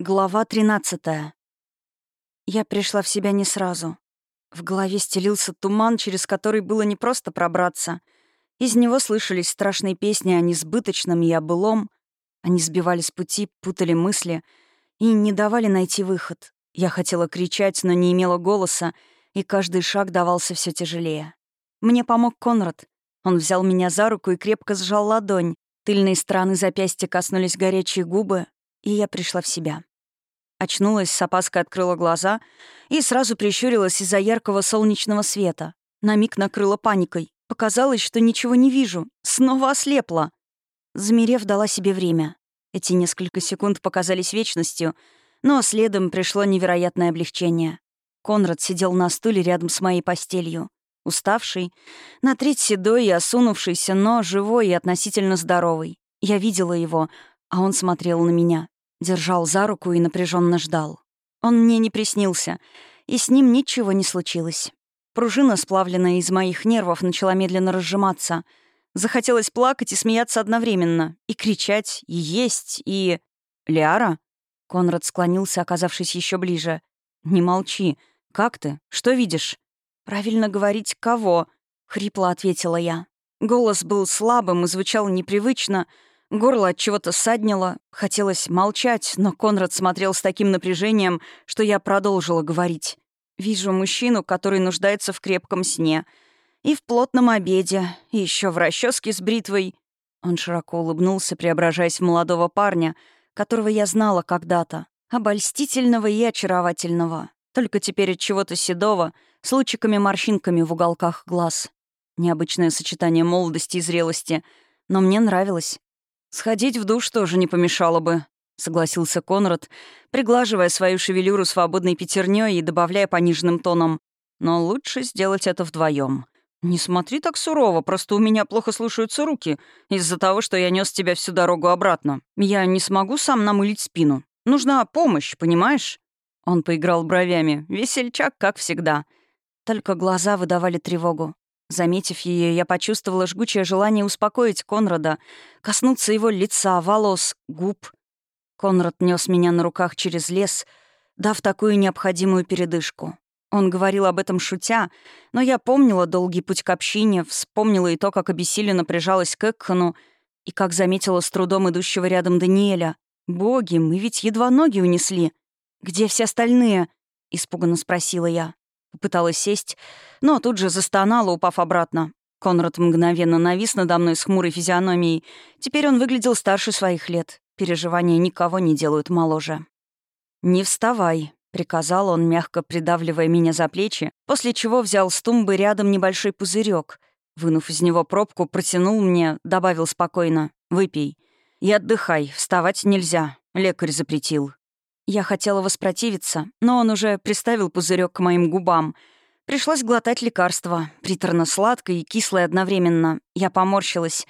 Глава 13. Я пришла в себя не сразу. В голове стелился туман, через который было не просто пробраться. Из него слышались страшные песни о несбыточном и о былом. Они сбивали с пути, путали мысли и не давали найти выход. Я хотела кричать, но не имела голоса, и каждый шаг давался все тяжелее. Мне помог Конрад. Он взял меня за руку и крепко сжал ладонь. Тыльные стороны запястья коснулись горячие губы, и я пришла в себя. Очнулась, с опаской открыла глаза и сразу прищурилась из-за яркого солнечного света. На миг накрыла паникой. Показалось, что ничего не вижу. Снова ослепла. Замерев, дала себе время. Эти несколько секунд показались вечностью, но следом пришло невероятное облегчение. Конрад сидел на стуле рядом с моей постелью. Уставший, на треть седой и осунувшийся, но живой и относительно здоровый. Я видела его, а он смотрел на меня. Держал за руку и напряженно ждал. Он мне не приснился, и с ним ничего не случилось. Пружина, сплавленная из моих нервов, начала медленно разжиматься. Захотелось плакать и смеяться одновременно, и кричать, и есть, и... «Лиара?» Конрад склонился, оказавшись еще ближе. «Не молчи. Как ты? Что видишь?» «Правильно говорить, кого?» — хрипло ответила я. Голос был слабым и звучал непривычно — Горло от чего-то саднило, хотелось молчать, но Конрад смотрел с таким напряжением, что я продолжила говорить. «Вижу мужчину, который нуждается в крепком сне. И в плотном обеде, и еще в расческе с бритвой». Он широко улыбнулся, преображаясь в молодого парня, которого я знала когда-то, обольстительного и очаровательного, только теперь от чего-то седого, с лучиками-морщинками в уголках глаз. Необычное сочетание молодости и зрелости, но мне нравилось. «Сходить в душ тоже не помешало бы», — согласился Конрад, приглаживая свою шевелюру свободной пятерней и добавляя пониженным тоном. «Но лучше сделать это вдвоем. Не смотри так сурово, просто у меня плохо слушаются руки из-за того, что я нес тебя всю дорогу обратно. Я не смогу сам намылить спину. Нужна помощь, понимаешь?» Он поиграл бровями. Весельчак, как всегда. Только глаза выдавали тревогу. Заметив ее, я почувствовала жгучее желание успокоить Конрада, коснуться его лица, волос, губ. Конрад нес меня на руках через лес, дав такую необходимую передышку. Он говорил об этом шутя, но я помнила долгий путь к общине, вспомнила и то, как обессиленно прижалась к Экхану, и как заметила с трудом идущего рядом Даниэля. «Боги, мы ведь едва ноги унесли. Где все остальные?» — испуганно спросила я. Попыталась сесть, но тут же застонала, упав обратно. Конрад мгновенно навис надо мной с хмурой физиономией. Теперь он выглядел старше своих лет. Переживания никого не делают моложе. «Не вставай», — приказал он, мягко придавливая меня за плечи, после чего взял с тумбы рядом небольшой пузырек. Вынув из него пробку, протянул мне, добавил спокойно. «Выпей. И отдыхай, вставать нельзя. Лекарь запретил». Я хотела воспротивиться, но он уже приставил пузырек к моим губам. Пришлось глотать лекарство, приторно-сладкое и кислое одновременно. Я поморщилась.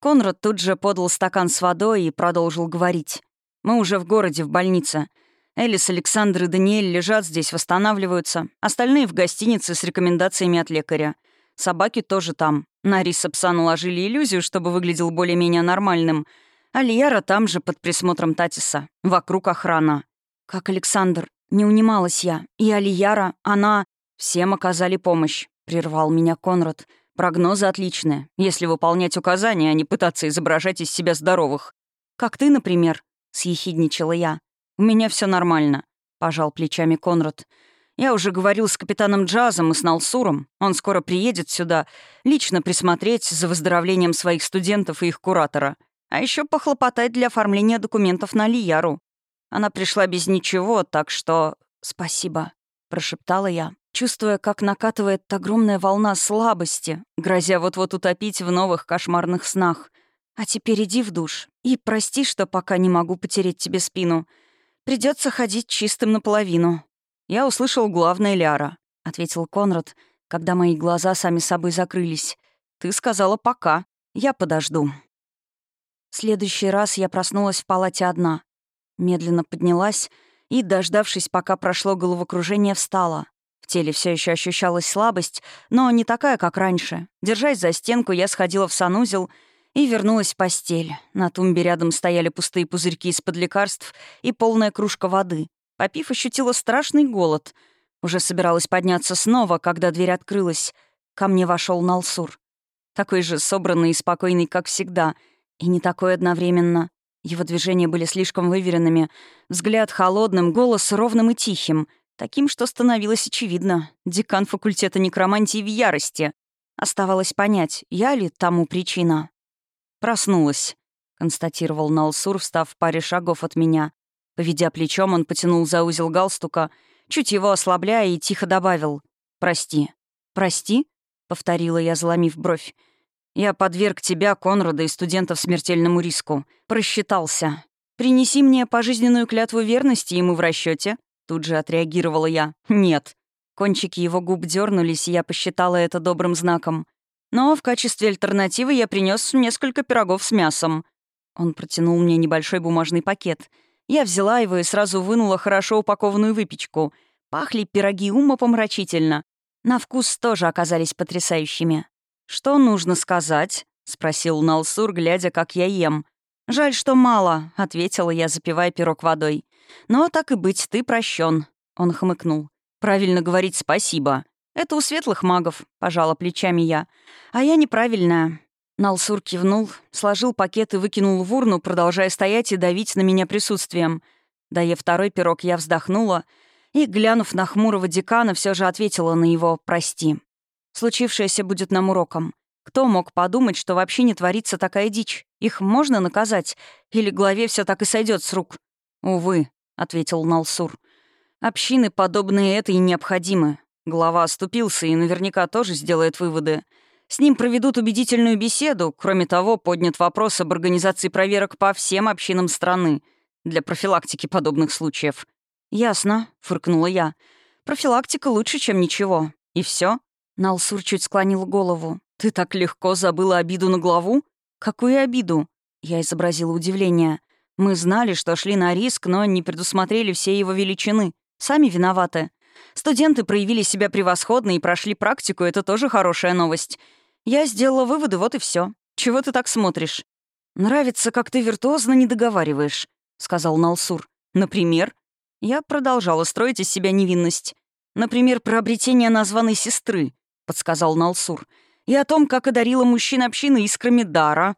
Конрад тут же подал стакан с водой и продолжил говорить. «Мы уже в городе, в больнице. Элис, Александр и Даниэль лежат здесь, восстанавливаются. Остальные в гостинице с рекомендациями от лекаря. Собаки тоже там. На риса пса наложили иллюзию, чтобы выглядел более-менее нормальным. Альяра там же под присмотром Татиса. Вокруг охрана. Как Александр. Не унималась я. И Алияра, она... Всем оказали помощь. Прервал меня Конрад. Прогнозы отличные, если выполнять указания, а не пытаться изображать из себя здоровых. Как ты, например, съехидничала я. У меня все нормально, пожал плечами Конрад. Я уже говорил с капитаном Джазом и с Налсуром. Он скоро приедет сюда, лично присмотреть за выздоровлением своих студентов и их куратора. А еще похлопотать для оформления документов на Лияру. Она пришла без ничего, так что... «Спасибо», — прошептала я, чувствуя, как накатывает огромная волна слабости, грозя вот-вот утопить в новых кошмарных снах. «А теперь иди в душ и прости, что пока не могу потереть тебе спину. Придется ходить чистым наполовину». «Я услышал главное, Ляра», — ответил Конрад, когда мои глаза сами собой закрылись. «Ты сказала «пока». Я подожду». Следующий раз я проснулась в палате одна. Медленно поднялась и, дождавшись, пока прошло головокружение, встала. В теле все еще ощущалась слабость, но не такая, как раньше. Держась за стенку, я сходила в санузел и вернулась в постель. На тумбе рядом стояли пустые пузырьки из-под лекарств и полная кружка воды. Попив, ощутила страшный голод. Уже собиралась подняться снова, когда дверь открылась. Ко мне вошел Налсур. Такой же собранный и спокойный, как всегда, и не такой одновременно. Его движения были слишком выверенными, взгляд холодным, голос ровным и тихим, таким, что становилось очевидно. Декан факультета некромантии в ярости. Оставалось понять, я ли тому причина. «Проснулась», — констатировал Налсур, встав в паре шагов от меня. Поведя плечом, он потянул за узел галстука, чуть его ослабляя и тихо добавил «Прости». «Прости?» — повторила я, заломив бровь. «Я подверг тебя, Конрада и студентов смертельному риску. Просчитался. Принеси мне пожизненную клятву верности, мы в расчете. Тут же отреагировала я. «Нет». Кончики его губ дернулись, и я посчитала это добрым знаком. Но в качестве альтернативы я принес несколько пирогов с мясом. Он протянул мне небольшой бумажный пакет. Я взяла его и сразу вынула хорошо упакованную выпечку. Пахли пироги умопомрачительно. На вкус тоже оказались потрясающими. «Что нужно сказать?» — спросил Налсур, глядя, как я ем. «Жаль, что мало», — ответила я, запивая пирог водой. «Но так и быть, ты прощен. Он хмыкнул. «Правильно говорить спасибо. Это у светлых магов», — пожала плечами я. «А я неправильная». Налсур кивнул, сложил пакет и выкинул в урну, продолжая стоять и давить на меня присутствием. Доев второй пирог, я вздохнула и, глянув на хмурого декана, все же ответила на его «прости». Случившееся будет нам уроком. Кто мог подумать, что вообще не творится такая дичь? Их можно наказать? Или главе все так и сойдет с рук? «Увы», — ответил Налсур. «Общины, подобные этой, необходимы. Глава оступился и наверняка тоже сделает выводы. С ним проведут убедительную беседу. Кроме того, поднят вопрос об организации проверок по всем общинам страны для профилактики подобных случаев. «Ясно», — фыркнула я. «Профилактика лучше, чем ничего. И все? Налсур чуть склонил голову. «Ты так легко забыла обиду на главу?» «Какую обиду?» Я изобразила удивление. «Мы знали, что шли на риск, но не предусмотрели все его величины. Сами виноваты. Студенты проявили себя превосходно и прошли практику, это тоже хорошая новость. Я сделала выводы, вот и все. Чего ты так смотришь?» «Нравится, как ты виртуозно не договариваешь», — сказал Налсур. «Например?» Я продолжала строить из себя невинность. «Например, про обретение названной сестры подсказал Налсур. «И о том, как одарила мужчин общины искрами дара».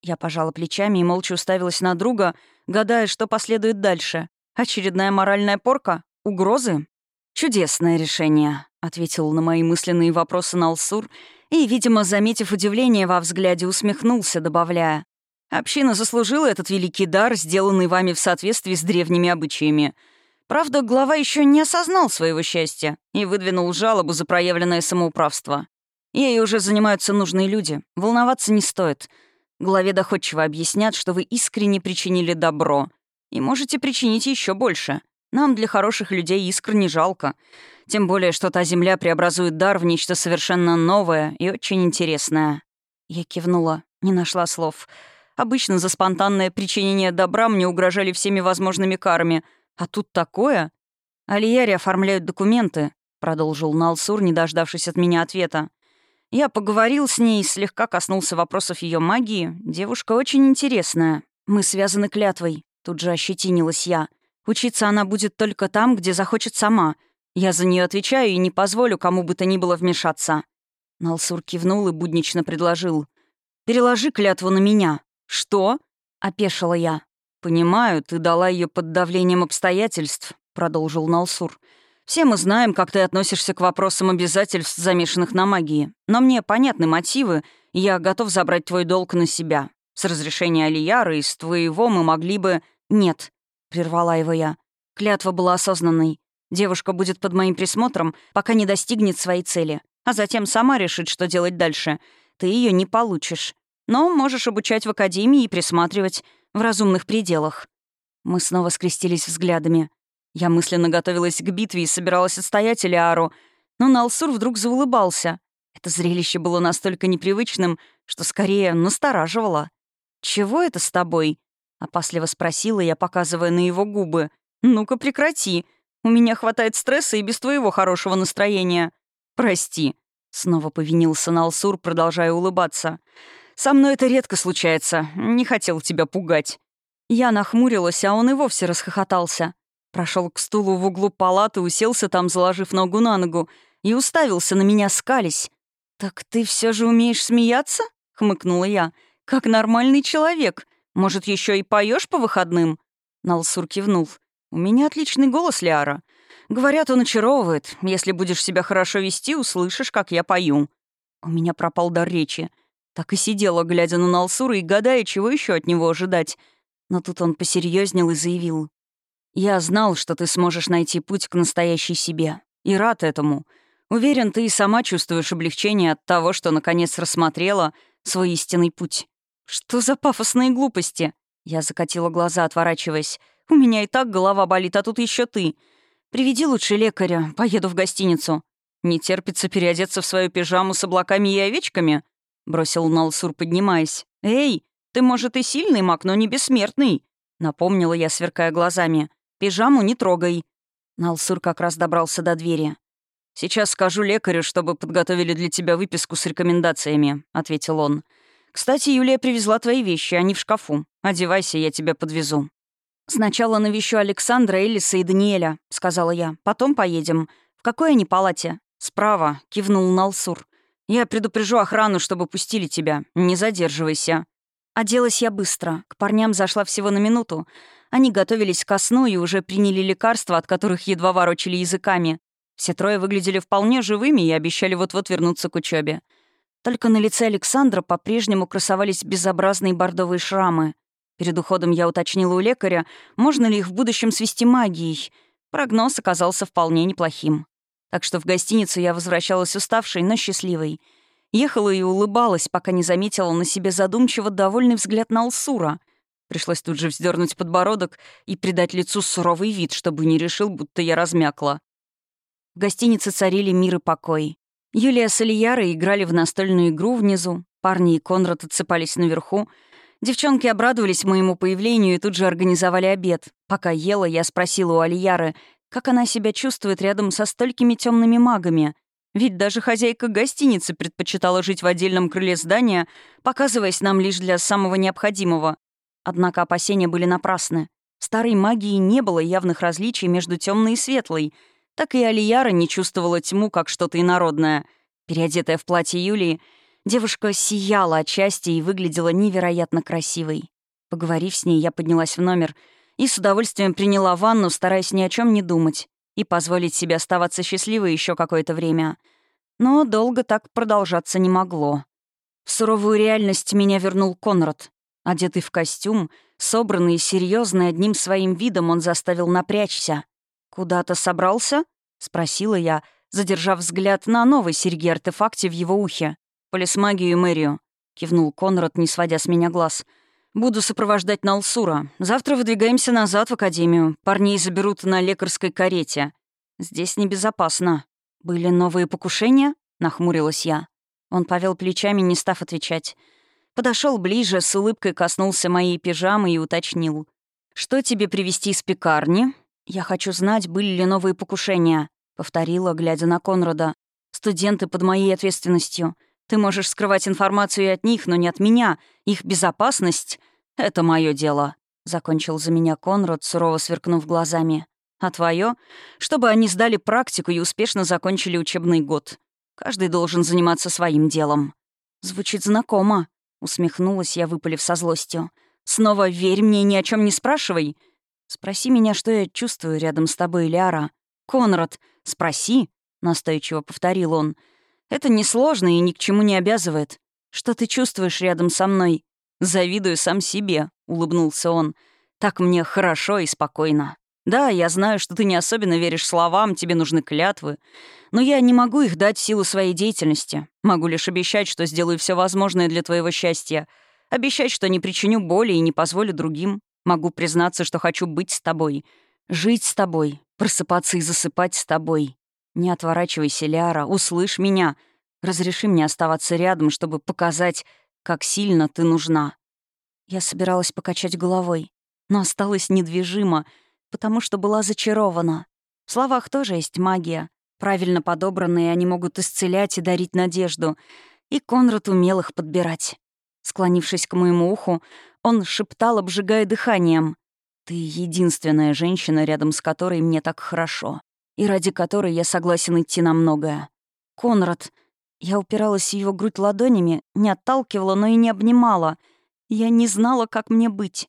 Я пожала плечами и молча уставилась на друга, гадая, что последует дальше. Очередная моральная порка? Угрозы? «Чудесное решение», — ответил на мои мысленные вопросы Налсур и, видимо, заметив удивление во взгляде, усмехнулся, добавляя. «Община заслужила этот великий дар, сделанный вами в соответствии с древними обычаями. Правда, глава еще не осознал своего счастья и выдвинул жалобу за проявленное самоуправство. Ей уже занимаются нужные люди. Волноваться не стоит. Главе доходчиво объяснят, что вы искренне причинили добро. И можете причинить еще больше. Нам для хороших людей искр не жалко. Тем более, что та земля преобразует дар в нечто совершенно новое и очень интересное. Я кивнула, не нашла слов. Обычно за спонтанное причинение добра мне угрожали всеми возможными карами — а тут такое? Алияре оформляют документы, продолжил Налсур, не дождавшись от меня ответа. Я поговорил с ней, слегка коснулся вопросов ее магии. Девушка очень интересная. Мы связаны клятвой. Тут же ощетинилась я. Учиться она будет только там, где захочет сама. Я за нее отвечаю и не позволю кому бы то ни было вмешаться. Налсур кивнул и буднично предложил. «Переложи клятву на меня». «Что?» — опешила я. «Понимаю, ты дала ее под давлением обстоятельств», — продолжил Налсур. «Все мы знаем, как ты относишься к вопросам обязательств, замешанных на магии. Но мне понятны мотивы, и я готов забрать твой долг на себя. С разрешения Алияры из твоего мы могли бы...» «Нет», — прервала его я. Клятва была осознанной. Девушка будет под моим присмотром, пока не достигнет своей цели, а затем сама решит, что делать дальше. Ты ее не получишь. Но можешь обучать в академии и присматривать в разумных пределах. Мы снова скрестились взглядами. Я мысленно готовилась к битве и собиралась отстоять Элиару, но Налсур вдруг заулыбался. Это зрелище было настолько непривычным, что скорее настораживало. «Чего это с тобой?» — опасливо спросила я, показывая на его губы. «Ну-ка прекрати. У меня хватает стресса и без твоего хорошего настроения». «Прости», — снова повинился Налсур, продолжая улыбаться. Со мной это редко случается. Не хотел тебя пугать». Я нахмурилась, а он и вовсе расхохотался. Прошел к стулу в углу палаты, уселся там, заложив ногу на ногу, и уставился на меня, скались. «Так ты все же умеешь смеяться?» — хмыкнула я. «Как нормальный человек. Может, еще и поешь по выходным?» Налсур кивнул. «У меня отличный голос, Лиара. Говорят, он очаровывает. Если будешь себя хорошо вести, услышишь, как я пою». У меня пропал дар речи. Так и сидела, глядя на Налсура и гадая, чего еще от него ожидать. Но тут он посерьезнел и заявил. «Я знал, что ты сможешь найти путь к настоящей себе. И рад этому. Уверен, ты и сама чувствуешь облегчение от того, что наконец рассмотрела свой истинный путь. Что за пафосные глупости?» Я закатила глаза, отворачиваясь. «У меня и так голова болит, а тут еще ты. Приведи лучше лекаря, поеду в гостиницу». «Не терпится переодеться в свою пижаму с облаками и овечками?» — бросил Налсур, поднимаясь. «Эй, ты, может, и сильный маг, но не бессмертный!» — напомнила я, сверкая глазами. «Пижаму не трогай». Налсур как раз добрался до двери. «Сейчас скажу лекарю, чтобы подготовили для тебя выписку с рекомендациями», — ответил он. «Кстати, Юлия привезла твои вещи, они в шкафу. Одевайся, я тебя подвезу». «Сначала навещу Александра, Элиса и Даниэля», — сказала я. «Потом поедем. В какой они палате?» «Справа», — кивнул Налсур. «Я предупрежу охрану, чтобы пустили тебя. Не задерживайся». Оделась я быстро. К парням зашла всего на минуту. Они готовились ко сну и уже приняли лекарства, от которых едва ворочали языками. Все трое выглядели вполне живыми и обещали вот-вот вернуться к учебе. Только на лице Александра по-прежнему красовались безобразные бордовые шрамы. Перед уходом я уточнила у лекаря, можно ли их в будущем свести магией. Прогноз оказался вполне неплохим. Так что в гостиницу я возвращалась уставшей, но счастливой. Ехала и улыбалась, пока не заметила на себе задумчиво довольный взгляд на Алсура. Пришлось тут же вздернуть подбородок и придать лицу суровый вид, чтобы не решил, будто я размякла. В гостинице царили мир и покой. Юлия с Ильярой играли в настольную игру внизу, парни и Конрад отсыпались наверху. Девчонки обрадовались моему появлению и тут же организовали обед. Пока ела, я спросила у Алияры, как она себя чувствует рядом со столькими темными магами. Ведь даже хозяйка гостиницы предпочитала жить в отдельном крыле здания, показываясь нам лишь для самого необходимого. Однако опасения были напрасны. Старой магии не было явных различий между темной и светлой. Так и Алияра не чувствовала тьму, как что-то инородное. Переодетая в платье Юлии, девушка сияла от счастья и выглядела невероятно красивой. Поговорив с ней, я поднялась в номер — и с удовольствием приняла ванну, стараясь ни о чем не думать и позволить себе оставаться счастливой еще какое-то время. Но долго так продолжаться не могло. В суровую реальность меня вернул Конрад. Одетый в костюм, собранный и серьезный одним своим видом, он заставил напрячься. «Куда-то собрался?» — спросила я, задержав взгляд на новой серьге-артефакте в его ухе. «Полисмагию и мэрию», — кивнул Конрад, не сводя с меня глаз — Буду сопровождать Налсура. Завтра выдвигаемся назад в академию. Парней заберут на лекарской карете. Здесь небезопасно. Были новые покушения? Нахмурилась я. Он повел плечами, не став отвечать. Подошел ближе, с улыбкой коснулся моей пижамы и уточнил. «Что тебе привезти из пекарни?» «Я хочу знать, были ли новые покушения», — повторила, глядя на Конрада. «Студенты под моей ответственностью. Ты можешь скрывать информацию и от них, но не от меня. Их безопасность — это мое дело», — закончил за меня Конрад, сурово сверкнув глазами. «А твое? Чтобы они сдали практику и успешно закончили учебный год. Каждый должен заниматься своим делом». «Звучит знакомо», — усмехнулась я, выпалив со злостью. «Снова верь мне и ни о чем не спрашивай. Спроси меня, что я чувствую рядом с тобой, Ляра. Конрад, спроси», — настойчиво повторил он, — это несложно и ни к чему не обязывает. Что ты чувствуешь рядом со мной? Завидую сам себе, улыбнулся он. Так мне хорошо и спокойно. Да, я знаю, что ты не особенно веришь словам, тебе нужны клятвы, но я не могу их дать силу своей деятельности. Могу лишь обещать, что сделаю все возможное для твоего счастья. Обещать, что не причиню боли и не позволю другим. Могу признаться, что хочу быть с тобой, жить с тобой, просыпаться и засыпать с тобой. «Не отворачивайся, Лиара, услышь меня. Разреши мне оставаться рядом, чтобы показать, как сильно ты нужна». Я собиралась покачать головой, но осталась недвижима, потому что была зачарована. В словах тоже есть магия. Правильно подобранные они могут исцелять и дарить надежду. И Конрад умел их подбирать. Склонившись к моему уху, он шептал, обжигая дыханием. «Ты единственная женщина, рядом с которой мне так хорошо, и ради которой я согласен идти на многое. Конрад...» Я упиралась в его грудь ладонями, не отталкивала, но и не обнимала. Я не знала, как мне быть.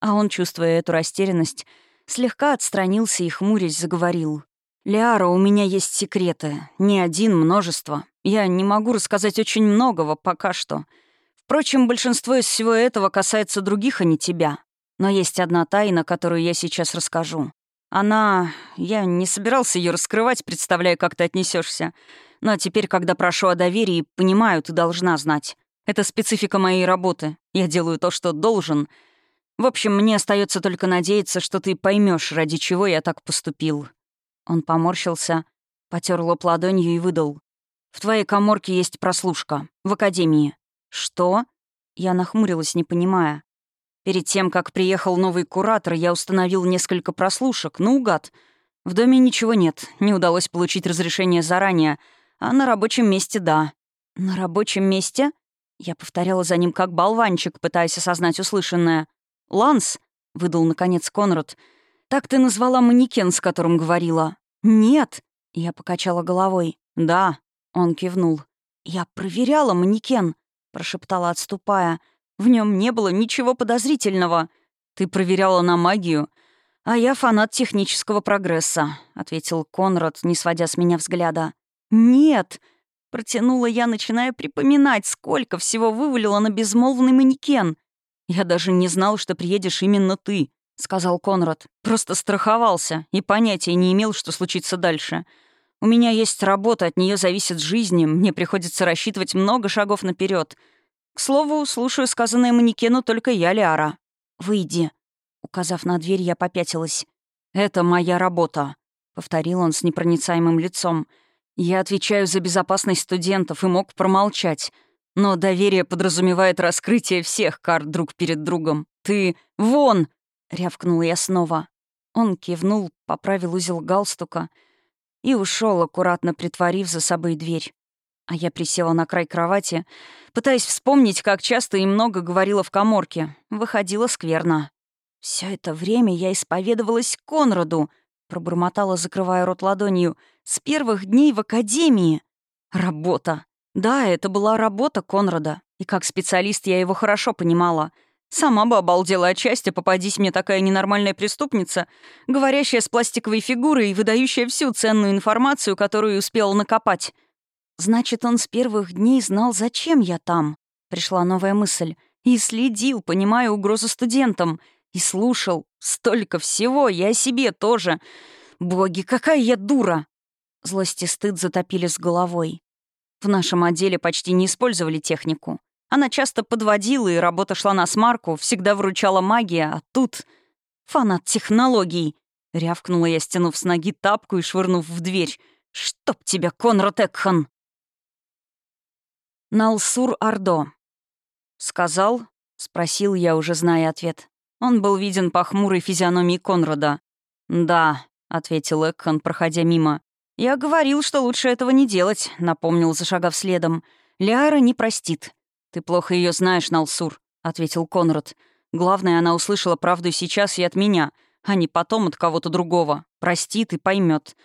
А он, чувствуя эту растерянность, слегка отстранился и, хмурясь, заговорил. «Лиара, у меня есть секреты. Не один, множество. Я не могу рассказать очень многого пока что. Впрочем, большинство из всего этого касается других, а не тебя. Но есть одна тайна, которую я сейчас расскажу. Она... Я не собирался ее раскрывать, представляя, как ты отнесешься. Но теперь, когда прошу о доверии, понимаю, ты должна знать. Это специфика моей работы. Я делаю то, что должен. В общем, мне остается только надеяться, что ты поймешь, ради чего я так поступил». Он поморщился, потер лоб ладонью и выдал. «В твоей коморке есть прослушка. В академии». «Что?» Я нахмурилась, не понимая. Перед тем, как приехал новый куратор, я установил несколько прослушек, наугад. В доме ничего нет, не удалось получить разрешение заранее, а на рабочем месте — да. «На рабочем месте?» Я повторяла за ним как болванчик, пытаясь осознать услышанное. «Ланс», — выдал наконец Конрад, — «так ты назвала манекен, с которым говорила». «Нет», — я покачала головой. «Да», — он кивнул. «Я проверяла манекен», — прошептала, отступая. «В нем не было ничего подозрительного. Ты проверяла на магию?» «А я фанат технического прогресса», — ответил Конрад, не сводя с меня взгляда. «Нет!» — протянула я, начиная припоминать, сколько всего вывалила на безмолвный манекен. «Я даже не знал, что приедешь именно ты», — сказал Конрад. «Просто страховался и понятия не имел, что случится дальше. У меня есть работа, от нее зависит жизнь, мне приходится рассчитывать много шагов наперед. К слову, слушаю сказанное манекену только я, Лиара. Выйди». Указав на дверь, я попятилась. «Это моя работа», — повторил он с непроницаемым лицом. Я отвечаю за безопасность студентов и мог промолчать. Но доверие подразумевает раскрытие всех карт друг перед другом. Ты вон!» — рявкнула я снова. Он кивнул, поправил узел галстука и ушел, аккуратно притворив за собой дверь. А я присела на край кровати, пытаясь вспомнить, как часто и много говорила в коморке. Выходило скверно. Все это время я исповедовалась Конраду, пробормотала, закрывая рот ладонью. «С первых дней в академии!» «Работа!» Да, это была работа Конрада, и как специалист я его хорошо понимала. Сама бы обалдела от счастья, попадись мне такая ненормальная преступница, говорящая с пластиковой фигурой и выдающая всю ценную информацию, которую успел накопать. Значит, он с первых дней знал, зачем я там. Пришла новая мысль. И следил, понимая угрозу студентам — и слушал. Столько всего, я о себе тоже. Боги, какая я дура!» Злость и стыд затопили с головой. В нашем отделе почти не использовали технику. Она часто подводила, и работа шла на смарку, всегда вручала магия, а тут... «Фанат технологий!» — рявкнула я, стянув с ноги тапку и швырнув в дверь. «Чтоб тебя, Конрад Экхан!» «Налсур Ардо». «Сказал?» — спросил я, уже зная ответ. Он был виден по хмурой физиономии Конрада. «Да», — ответил Экхан, проходя мимо. «Я говорил, что лучше этого не делать», — напомнил, зашагав следом. «Лиара не простит». «Ты плохо ее знаешь, Налсур», — ответил Конрад. «Главное, она услышала правду сейчас и от меня, а не потом от кого-то другого. Простит и поймет.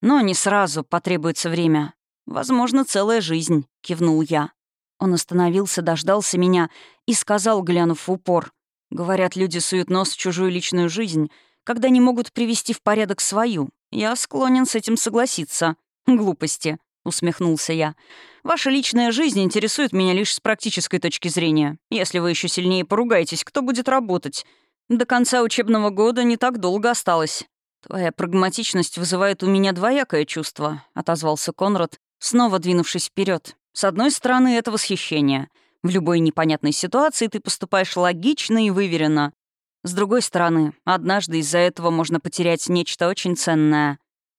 Но не сразу, потребуется время. Возможно, целая жизнь», — кивнул я. Он остановился, дождался меня и сказал, глянув в упор. Говорят, люди суют нос в чужую личную жизнь, когда не могут привести в порядок свою. Я склонен с этим согласиться. Глупости, усмехнулся я. Ваша личная жизнь интересует меня лишь с практической точки зрения. Если вы еще сильнее поругаетесь, кто будет работать? До конца учебного года не так долго осталось. Твоя прагматичность вызывает у меня двоякое чувство, отозвался Конрад, снова двинувшись вперед. С одной стороны, это восхищение — в любой непонятной ситуации ты поступаешь логично и выверенно. С другой стороны, однажды из-за этого можно потерять нечто очень ценное.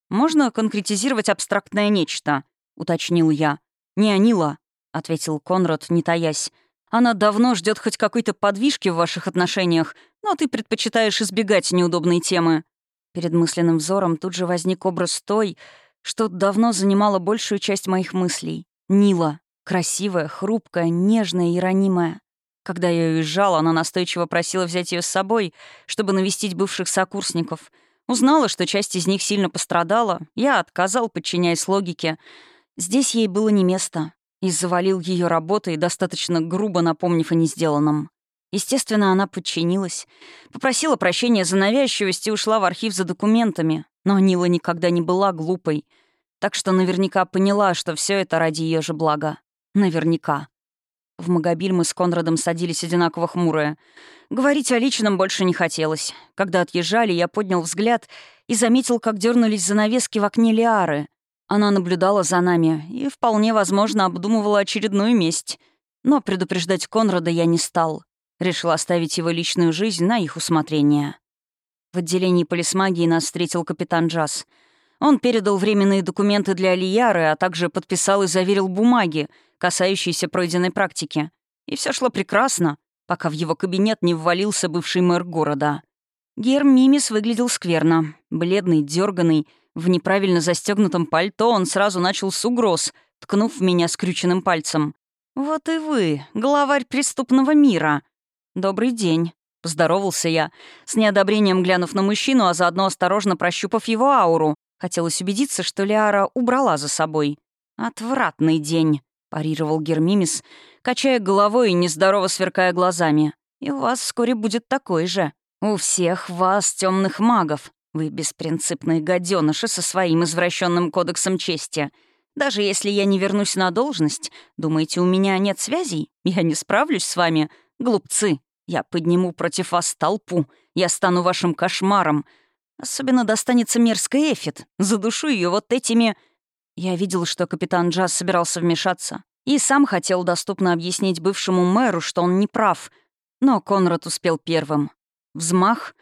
«Можно конкретизировать абстрактное нечто», — уточнил я. «Не Анила», — ответил Конрад, не таясь. «Она давно ждет хоть какой-то подвижки в ваших отношениях, но ты предпочитаешь избегать неудобной темы». Перед мысленным взором тут же возник образ той, что давно занимала большую часть моих мыслей. Нила. Красивая, хрупкая, нежная и ранимая. Когда я уезжала, она настойчиво просила взять ее с собой, чтобы навестить бывших сокурсников. Узнала, что часть из них сильно пострадала. Я отказал, подчиняясь логике. Здесь ей было не место. И завалил ее работой, достаточно грубо напомнив о несделанном. Естественно, она подчинилась. Попросила прощения за навязчивость и ушла в архив за документами. Но Нила никогда не была глупой. Так что наверняка поняла, что все это ради ее же блага. Наверняка. В Магобиль мы с Конрадом садились одинаково хмурые. Говорить о личном больше не хотелось. Когда отъезжали, я поднял взгляд и заметил, как дернулись занавески в окне Лиары. Она наблюдала за нами и, вполне возможно, обдумывала очередную месть. Но предупреждать Конрада я не стал. Решил оставить его личную жизнь на их усмотрение. В отделении полисмагии нас встретил капитан Джаз. Он передал временные документы для Лияры, а также подписал и заверил бумаги, касающиеся пройденной практики. И все шло прекрасно, пока в его кабинет не ввалился бывший мэр города. Герм Мимис выглядел скверно. Бледный, дерганный, в неправильно застегнутом пальто он сразу начал с угроз, ткнув в меня скрюченным пальцем. «Вот и вы, главарь преступного мира. Добрый день», — поздоровался я, с неодобрением глянув на мужчину, а заодно осторожно прощупав его ауру. Хотелось убедиться, что Лиара убрала за собой. «Отвратный день», — парировал Гермимис, качая головой и нездорово сверкая глазами. «И у вас вскоре будет такой же. У всех вас, темных магов. Вы беспринципные гаденыши со своим извращенным кодексом чести. Даже если я не вернусь на должность, думаете, у меня нет связей? Я не справлюсь с вами? Глупцы. Я подниму против вас толпу. Я стану вашим кошмаром. Особенно достанется мерзкая Эфит. Задушу ее вот этими... Я видел, что капитан Джаз собирался вмешаться. И сам хотел доступно объяснить бывшему мэру, что он не прав. Но Конрад успел первым. Взмах.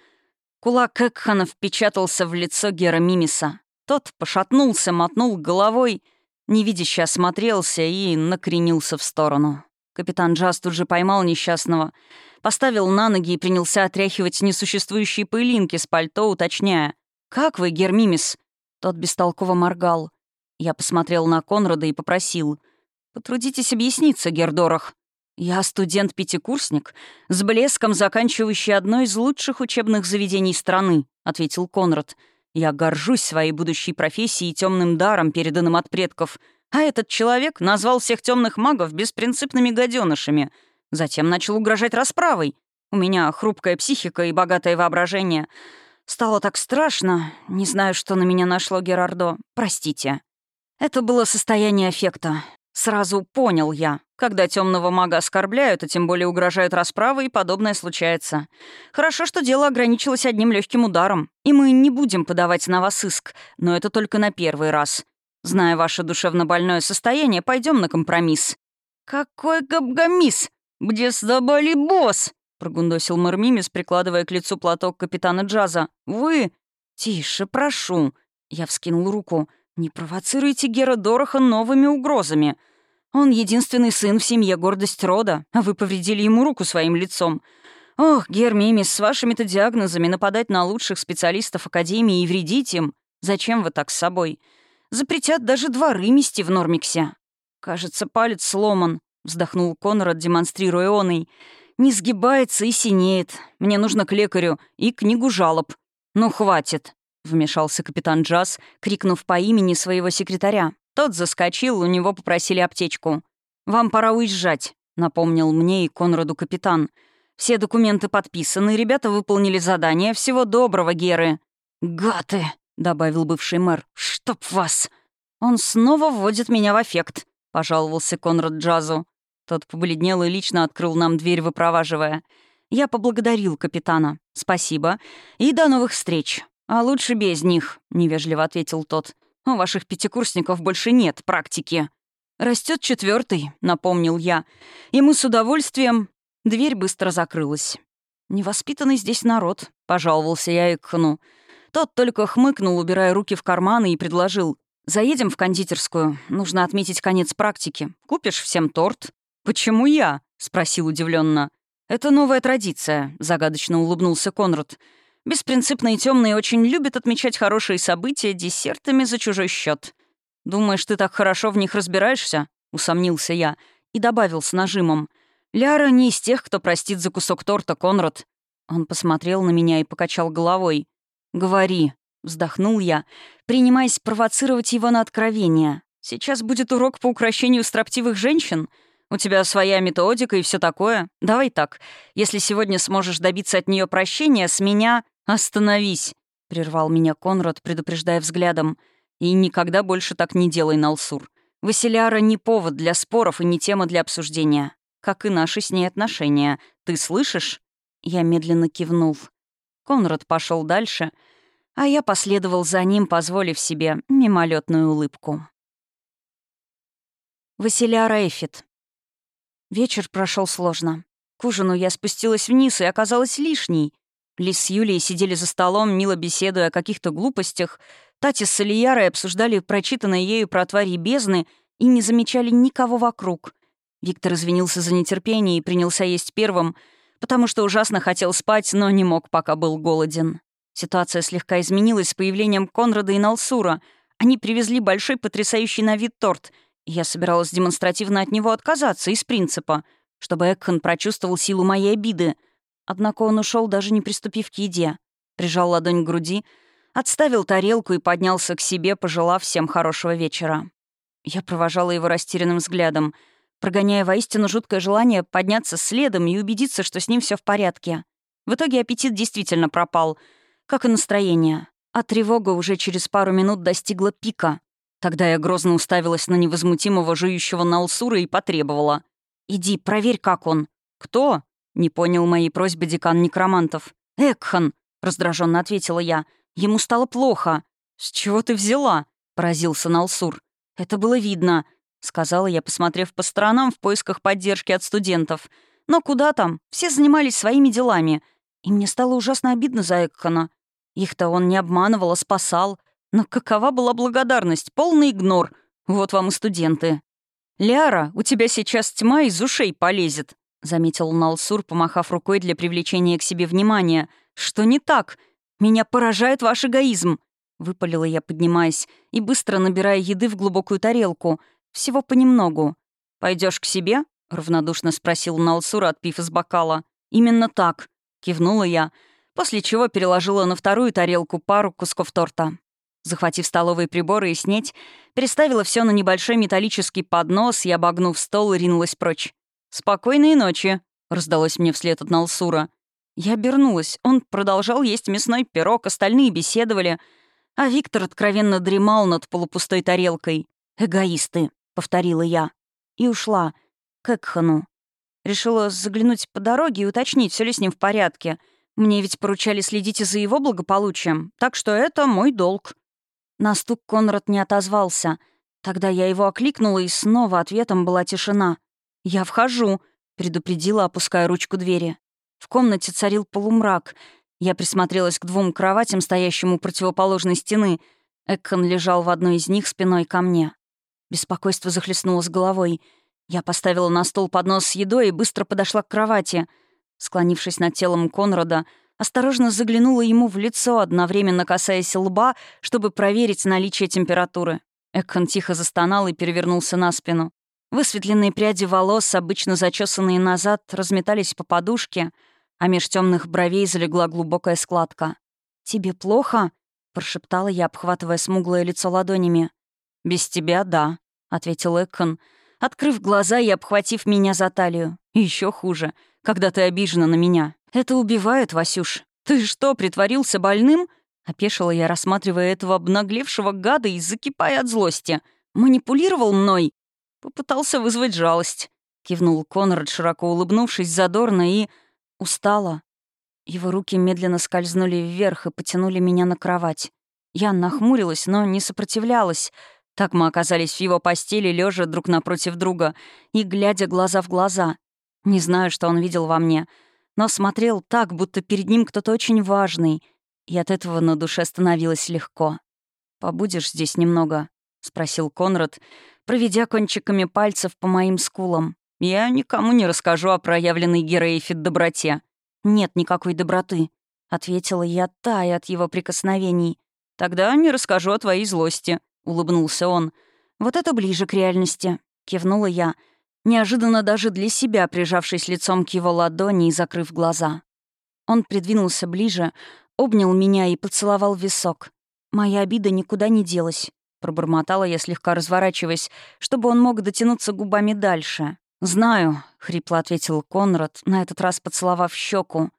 Кулак Экхана впечатался в лицо Гера Мимиса. Тот пошатнулся, мотнул головой, невидяще осмотрелся и накренился в сторону. Капитан Джаз тут же поймал несчастного, поставил на ноги и принялся отряхивать несуществующие пылинки с пальто, уточняя. «Как вы, Гермимис?» Тот бестолково моргал. Я посмотрел на Конрада и попросил. «Потрудитесь объясниться, Гердорах. Я студент-пятикурсник, с блеском заканчивающий одно из лучших учебных заведений страны», — ответил Конрад. «Я горжусь своей будущей профессией и темным даром, переданным от предков. А этот человек назвал всех темных магов беспринципными гаденышами. Затем начал угрожать расправой. У меня хрупкая психика и богатое воображение. Стало так страшно. Не знаю, что на меня нашло Герардо. Простите. Это было состояние аффекта. Сразу понял я. Когда темного мага оскорбляют, а тем более угрожают расправой, подобное случается. Хорошо, что дело ограничилось одним легким ударом, и мы не будем подавать на вас иск, но это только на первый раз. Зная ваше душевно больное состояние, пойдем на компромисс. Какой габгамис? Где сдобали босс? прогундосил мэр прикладывая к лицу платок капитана Джаза. «Вы...» «Тише, прошу». Я вскинул руку. «Не провоцируйте Гера Дороха новыми угрозами. Он единственный сын в семье, гордость рода, а вы повредили ему руку своим лицом. Ох, Гер Мимис, с вашими-то диагнозами нападать на лучших специалистов Академии и вредить им. Зачем вы так с собой? Запретят даже дворы мести в Нормиксе». «Кажется, палец сломан», — вздохнул Конрад, демонстрируя оный. «Не сгибается и синеет. Мне нужно к лекарю и книгу жалоб». «Ну, хватит», — вмешался капитан Джаз, крикнув по имени своего секретаря. Тот заскочил, у него попросили аптечку. «Вам пора уезжать», — напомнил мне и Конраду капитан. «Все документы подписаны, ребята выполнили задание. Всего доброго, Геры». «Гаты», — добавил бывший мэр. «Чтоб вас!» «Он снова вводит меня в эффект», — пожаловался Конрад Джазу. Тот побледнел и лично открыл нам дверь, выпроваживая. Я поблагодарил капитана. «Спасибо. И до новых встреч. А лучше без них», — невежливо ответил тот. «У ваших пятикурсников больше нет практики». Растет четвертый, напомнил я. «И мы с удовольствием...» Дверь быстро закрылась. «Невоспитанный здесь народ», — пожаловался я Экхану. Тот только хмыкнул, убирая руки в карманы, и предложил. «Заедем в кондитерскую. Нужно отметить конец практики. Купишь всем торт?» «Почему я?» — спросил удивленно. «Это новая традиция», — загадочно улыбнулся Конрад. «Беспринципные темные очень любят отмечать хорошие события десертами за чужой счет. «Думаешь, ты так хорошо в них разбираешься?» — усомнился я и добавил с нажимом. Ляра не из тех, кто простит за кусок торта, Конрад». Он посмотрел на меня и покачал головой. «Говори», — вздохнул я, принимаясь провоцировать его на откровение. «Сейчас будет урок по украшению строптивых женщин. У тебя своя методика и все такое. Давай так. Если сегодня сможешь добиться от нее прощения, с меня остановись», — прервал меня Конрад, предупреждая взглядом. «И никогда больше так не делай, Налсур. Василяра не повод для споров и не тема для обсуждения. Как и наши с ней отношения. Ты слышишь?» Я медленно кивнул. Конрад пошел дальше, а я последовал за ним, позволив себе мимолетную улыбку. Василяра Эфит. Вечер прошел сложно. К ужину я спустилась вниз и оказалась лишней. Лис с Юлией сидели за столом, мило беседуя о каких-то глупостях. Тати с Ильярой обсуждали прочитанное ею про твари бездны и не замечали никого вокруг. Виктор извинился за нетерпение и принялся есть первым, потому что ужасно хотел спать, но не мог, пока был голоден. Ситуация слегка изменилась с появлением Конрада и Налсура. Они привезли большой потрясающий на вид торт, и я собиралась демонстративно от него отказаться из принципа, чтобы Экхан прочувствовал силу моей обиды. Однако он ушел даже не приступив к еде. Прижал ладонь к груди, отставил тарелку и поднялся к себе, пожелав всем хорошего вечера. Я провожала его растерянным взглядом — прогоняя воистину жуткое желание подняться следом и убедиться, что с ним все в порядке. В итоге аппетит действительно пропал, как и настроение. А тревога уже через пару минут достигла пика. Тогда я грозно уставилась на невозмутимого жующего Налсура и потребовала. «Иди, проверь, как он». «Кто?» — не понял моей просьбы декан некромантов. «Экхан», — раздраженно ответила я. «Ему стало плохо». «С чего ты взяла?» — поразился Налсур. «Это было видно. — сказала я, посмотрев по сторонам в поисках поддержки от студентов. «Но куда там? Все занимались своими делами. И мне стало ужасно обидно за Экхана. Их-то он не обманывал, а спасал. Но какова была благодарность? Полный игнор. Вот вам и студенты». «Ляра, у тебя сейчас тьма из ушей полезет», — заметил Налсур, помахав рукой для привлечения к себе внимания. «Что не так? Меня поражает ваш эгоизм», — выпалила я, поднимаясь, и быстро набирая еды в глубокую тарелку — всего понемногу. Пойдешь к себе?» — равнодушно спросил Налсур, отпив из бокала. «Именно так», — кивнула я, после чего переложила на вторую тарелку пару кусков торта. Захватив столовые приборы и снеть, переставила все на небольшой металлический поднос и, обогнув стол, ринулась прочь. «Спокойной ночи», — раздалось мне вслед от Налсура. Я обернулась. Он продолжал есть мясной пирог, остальные беседовали, а Виктор откровенно дремал над полупустой тарелкой. «Эгоисты», — повторила я. И ушла. К Экхану. Решила заглянуть по дороге и уточнить, все ли с ним в порядке. Мне ведь поручали следить и за его благополучием, так что это мой долг. На стук Конрад не отозвался. Тогда я его окликнула, и снова ответом была тишина. «Я вхожу», — предупредила, опуская ручку двери. В комнате царил полумрак. Я присмотрелась к двум кроватям, стоящим у противоположной стены. Экхан лежал в одной из них спиной ко мне. Беспокойство захлестнуло с головой. Я поставила на стол поднос с едой и быстро подошла к кровати. Склонившись над телом Конрада, осторожно заглянула ему в лицо, одновременно касаясь лба, чтобы проверить наличие температуры. Экон тихо застонал и перевернулся на спину. Высветленные пряди волос, обычно зачесанные назад, разметались по подушке, а меж темных бровей залегла глубокая складка. «Тебе плохо?» — прошептала я, обхватывая смуглое лицо ладонями. «Без тебя — да», ответил Экон, открыв глаза и обхватив меня за талию. Еще хуже, когда ты обижена на меня. Это убивает, Васюш. Ты что, притворился больным? Опешила я, рассматривая этого обнаглевшего гада и закипая от злости. Манипулировал мной? Попытался вызвать жалость. Кивнул Конрад, широко улыбнувшись задорно и... Устала. Его руки медленно скользнули вверх и потянули меня на кровать. Я нахмурилась, но не сопротивлялась, так мы оказались в его постели, лежа друг напротив друга и глядя глаза в глаза. Не знаю, что он видел во мне, но смотрел так, будто перед ним кто-то очень важный, и от этого на душе становилось легко. «Побудешь здесь немного?» — спросил Конрад, проведя кончиками пальцев по моим скулам. «Я никому не расскажу о проявленной Героэфит доброте». «Нет никакой доброты», — ответила я, тая от его прикосновений. «Тогда не расскажу о твоей злости», — улыбнулся он. «Вот это ближе к реальности», — кивнула я. неожиданно даже для себя прижавшись лицом к его ладони и закрыв глаза. Он придвинулся ближе, обнял меня и поцеловал висок. Моя обида никуда не делась. Пробормотала я, слегка разворачиваясь, чтобы он мог дотянуться губами дальше. «Знаю», — хрипло ответил Конрад, на этот раз поцеловав щеку.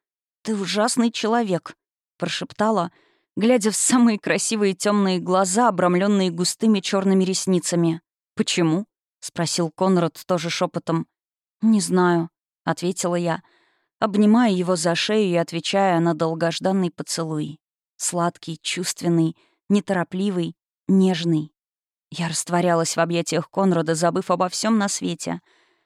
«Ты ужасный человек», — прошептала, глядя в самые красивые темные глаза, обрамленные густыми черными ресницами. «Почему?» — спросил Конрад тоже шепотом. «Не знаю», — ответила я, обнимая его за шею и отвечая на долгожданный поцелуй. Сладкий, чувственный, неторопливый, нежный. Я растворялась в объятиях Конрада, забыв обо всем на свете,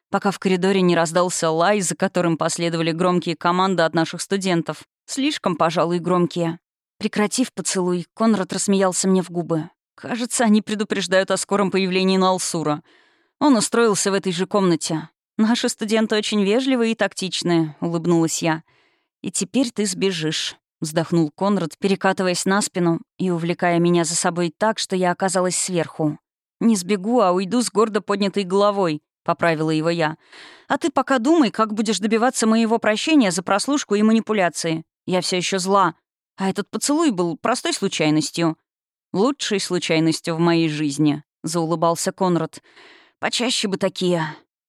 пока в коридоре не раздался лай, за которым последовали громкие команды от наших студентов. Слишком, пожалуй, громкие. Прекратив поцелуй, Конрад рассмеялся мне в губы. Кажется, они предупреждают о скором появлении Налсура. Он устроился в этой же комнате. «Наши студенты очень вежливые и тактичные», — улыбнулась я. «И теперь ты сбежишь». — вздохнул Конрад, перекатываясь на спину и увлекая меня за собой так, что я оказалась сверху. «Не сбегу, а уйду с гордо поднятой головой», — поправила его я. «А ты пока думай, как будешь добиваться моего прощения за прослушку и манипуляции. Я все еще зла. А этот поцелуй был простой случайностью». «Лучшей случайностью в моей жизни», — заулыбался Конрад. «Почаще бы такие».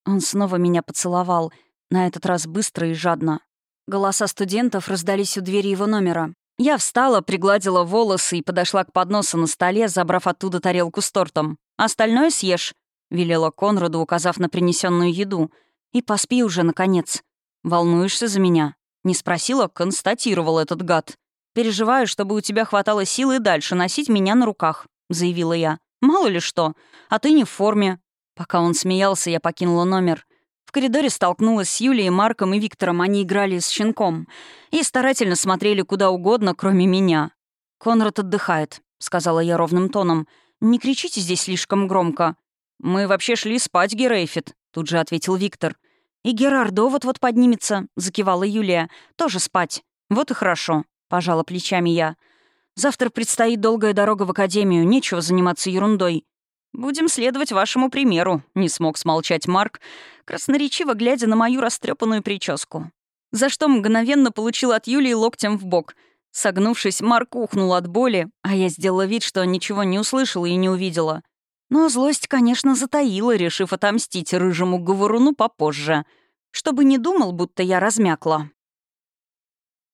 Он снова меня поцеловал, на этот раз быстро и жадно. Голоса студентов раздались у двери его номера. Я встала, пригладила волосы и подошла к подносу на столе, забрав оттуда тарелку с тортом. «Остальное съешь», — велела Конраду, указав на принесенную еду. «И поспи уже, наконец. Волнуешься за меня?» Не спросила, констатировал этот гад. «Переживаю, чтобы у тебя хватало силы дальше носить меня на руках», — заявила я. «Мало ли что. А ты не в форме». Пока он смеялся, я покинула номер. В коридоре столкнулась с Юлией, Марком и Виктором, они играли с щенком. И старательно смотрели куда угодно, кроме меня. «Конрад отдыхает», — сказала я ровным тоном. «Не кричите здесь слишком громко». «Мы вообще шли спать, Герейфит», — тут же ответил Виктор. «И Герардо вот-вот поднимется», — закивала Юлия. «Тоже спать». «Вот и хорошо», — пожала плечами я. «Завтра предстоит долгая дорога в академию, нечего заниматься ерундой. «Будем следовать вашему примеру», — не смог смолчать Марк, красноречиво глядя на мою растрепанную прическу. За что мгновенно получил от Юлии локтем в бок. Согнувшись, Марк ухнул от боли, а я сделала вид, что ничего не услышала и не увидела. Но злость, конечно, затаила, решив отомстить рыжему говоруну попозже, чтобы не думал, будто я размякла.